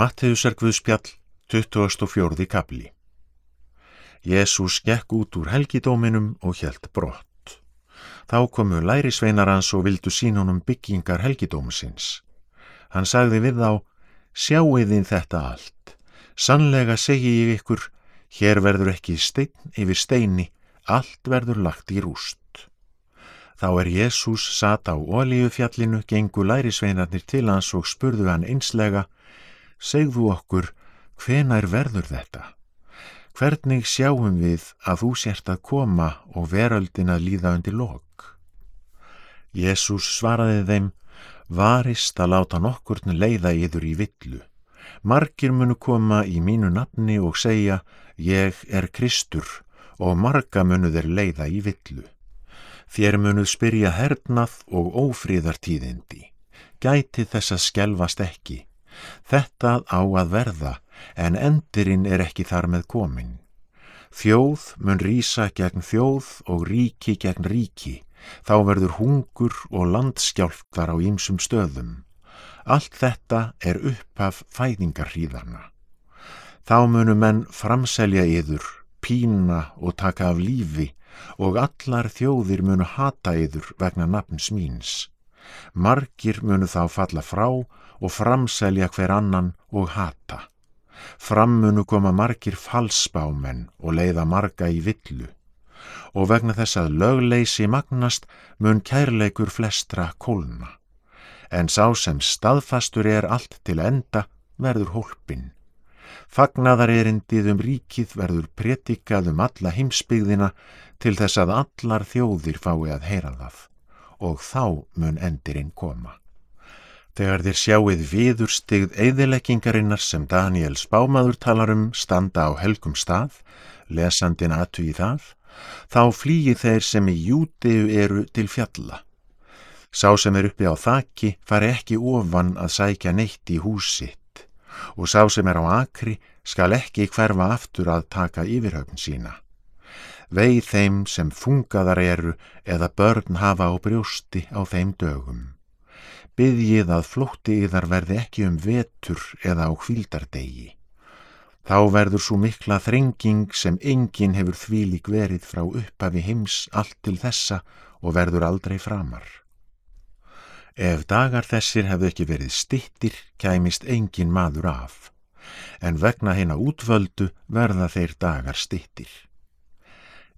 Matteusar Guðspjall, 24. kapli Jésús gekk út úr helgidóminum og hjælt brott. Þá komu lærisveinar hans og vildu sín honum byggingar helgidómsins. Hann sagði við þá, sjáiðin þetta allt. Sannlega segi ég ykkur, hér verður ekki stein yfir steini, allt verður lagt í rúst. Þá er Jésús sat á olíufjallinu, gengu lærisveinarnir til hans og spurðu hann einslega, segðu okkur, hvenær verður þetta? Hvernig sjáum við að þú sért að koma og veröldin að líða undir lok? Jésús svaraði þeim, varist að láta nokkurn leiða yður í villu. Margir munu koma í mínu nafni og segja, ég er Kristur og marga munu þeir leiða í villu. Þér munuð spyrja hernað og ófríðartíðindi. Gæti þess að skjelvast ekki. Þetta á að verða, en endirinn er ekki þar með komin. Þjóð mun rýsa gegn þjóð og ríki gegn ríki, þá verður hungur og landskjálftar á ýmsum stöðum. Allt þetta er upphaf fæðingarhríðarna. Þá munu menn framselja yður, pína og taka af lífi og allar þjóðir munu hata yður vegna nafns míns. Margir munu þá falla frá og framselja hver annan og hata. Frammunu koma margir falsbámenn og leiða marga í villu og vegna þess að lögleysi magnast mun kærleikur flestra kólna. En sá sem staðfastur er allt til enda verður hólpin. Fagnaðar erindið um ríkið verður pretikað um alla heimsbyggðina til þess að allar þjóðir fái að heyra það og þá mun endirinn koma. Þegar þér sjáið viðurstigð eðileggingarinnar sem Daniel spámaður talar um standa á helgum stað, lesandin aðtu í það, þá flýi þeir sem í júteu eru til fjalla. Sá sem er uppi á þakki fari ekki ofan að sækja neitt í húsitt og sá sem er á akri skal ekki hverfa aftur að taka yfirhaugn sína. Veið þeim sem fungaðar eru eða börn hafa á brjósti á þeim dögum byggjið að flótti yðar verði ekki um vetur eða á hvildardegi. Þá verður svo mikla þrenging sem enginn hefur þvílik verið frá upphafi heims allt til þessa og verður aldrei framar. Ef dagar þessir hefðu ekki verið stittir, kæmist engin maður af, en vegna hérna útvöldu verða þeir dagar stittir.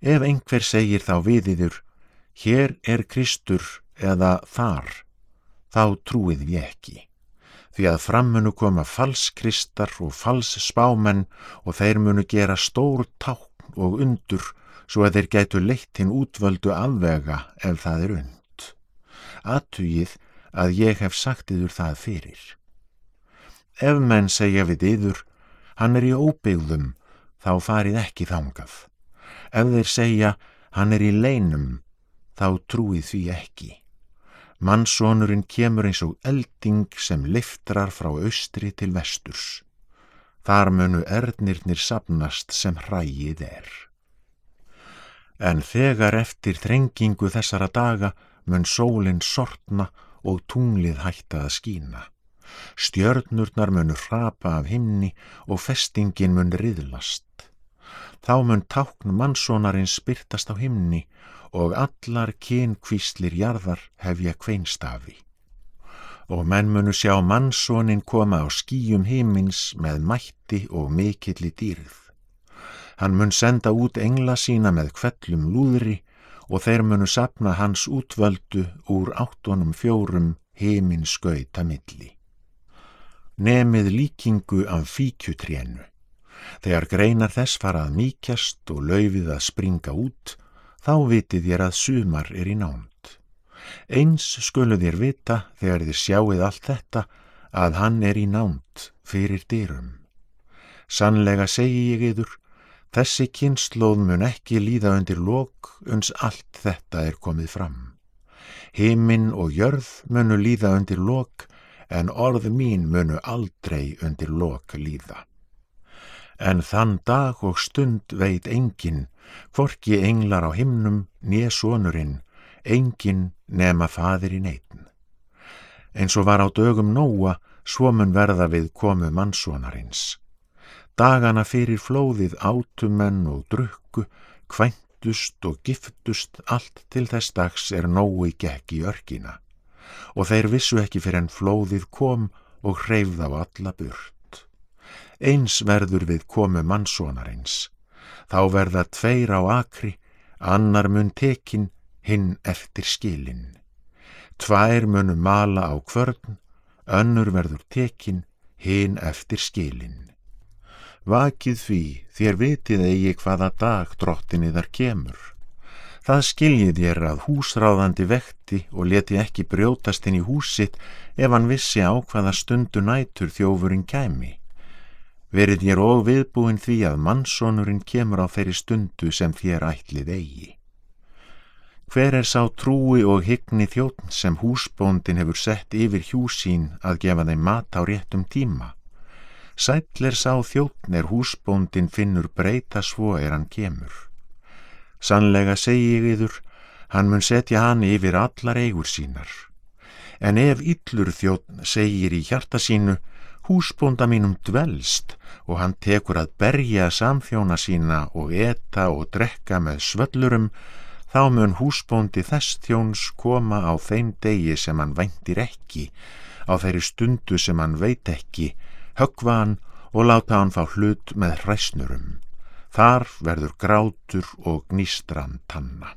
Ef einhver segir þá viðiður, hér er Kristur eða þar, þá trúið við ekki. Því að frammunu koma falskristar og falsspámenn og þeir munu gera stór tákn og undur svo að þeir gætu leitt hinn útvöldu afvega ef það er und. Atugið að ég hef sagt yður það fyrir. Ef menn segja við yður, hann er í óbyggðum, þá farið ekki þangað. Ef þeir segja, hann er í leinum, þá trúið því ekki. Mannsónurinn kemur eins og elding sem liftrar frá austri til vesturs. Þar munu ernirnir sapnast sem hrægið er. En þegar eftir þrengingu þessara daga mun sólinn sortna og tunglið hætta að skína. Stjörnurnar munu hrapa af himni og festingin mun riðlast. Þá mun tákn mannsónarinn spyrtast á himni og allar kynkvíslir jarðar hefja kveinstafi. Og menn munu sjá mannsónin koma á skýjum himins með mætti og mikilli dýrð. Hann mun senda út engla sína með kvellum lúðri og þeir munu sapna hans útvöldu úr áttunum fjórum heiminn skauta milli. Nemið líkingu af fíkjutrénu. Þegar greinar þess farað mýkjast og laufið að springa út, þá vitið þér að sumar er í nánd. Eins skulu þér vita þegar þér sjáið allt þetta að hann er í nánd fyrir dyrum. Sannlega segi ég yður, þessi kynnslóð mun ekki líða undir lok uns allt þetta er komið fram. Himinn og jörð munu líða undir lok en orð mín munu aldrei undir lok líða. En þann dag og stund veit enginn Forki englar á himnum, nýja sonurinn, engin nema fadir í neitin. Eins og var á dögum nóa, svo mun verða við komu mannsonarins. Dagana fyrir flóðið átumenn og drukku, kvæntust og giftust allt til þess dags er nói gekk í örkina og þeir vissu ekki fyrir en flóðið kom og hreyfð á alla burt. Eins verður við komu mannsonarins, þá verða tveir á akri, annar mun tekin, hinn eftir skilin. Tvær munu mala á kvörn, önnur verður tekin, hinn eftir skilin. Vakið því þér vitið eigi hvaða dag drottinni þar kemur. Það skiljið ég að húsráðandi vekti og leti ekki brjótast inn í húsitt ef hann vissi á hvaða stundu nætur þjófurinn kæmi. Verið ég og viðbúin því að mannsónurinn kemur á þeirri stundu sem þér ætlið eigi. Hver er sá trúi og hygni þjóttn sem húsbóndin hefur sett yfir hjúsín að gefa þeim mat á réttum tíma? Sæll er sá þjóttn er húsbóndin finnur breyta svo er hann kemur. Sannlega segi ég yður, hann mun setja hann yfir allar eigur sínar. En ef yllur þjótt segir í hjarta sínu, húsbónda mínum dvelst og hann tekur að berja samþjóna sína og eta og drekka með svöllurum, þá mun húsbóndi þess þjóns koma á þeim degi sem hann væntir ekki, á þeirri stundu sem hann veit ekki, högva hann og láta hann fá hlut með hræsnurum. Þar verður grátur og gnístran tanna.